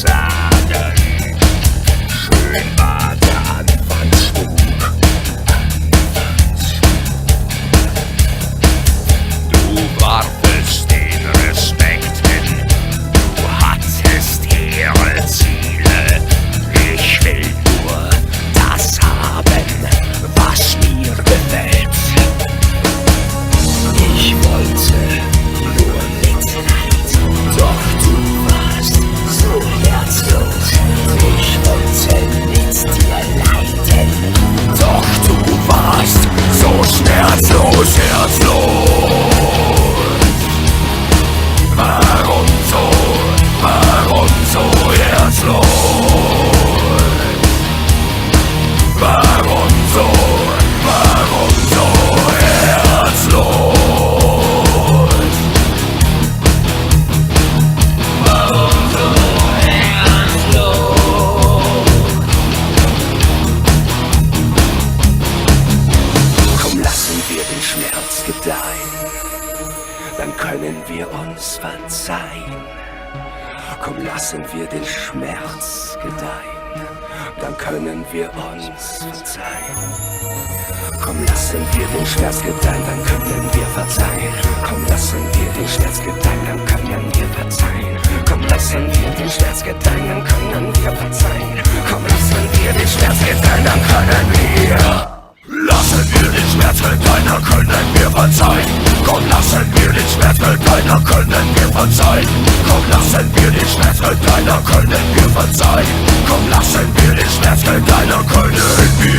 inside. können wir uns verzeihen. Komm, lassen wir den Schmerz gedeihen, dann können wir uns verzeihen. Komm, lassen wir den Schmerz gedeihen, dann können wir verzeihen. Komm, lassen wir den Schmerz gedeihen, dann können wir verzeihen. Komm, lassen wir den Schmerz gedeihen, dann können wir verzeihen. Deiner können wir verzeihen. Komm, lassen wir den Schmerzgeld Deiner können wir verzeihen. Komm, lassen wir den Schmerzgeld Deiner können wir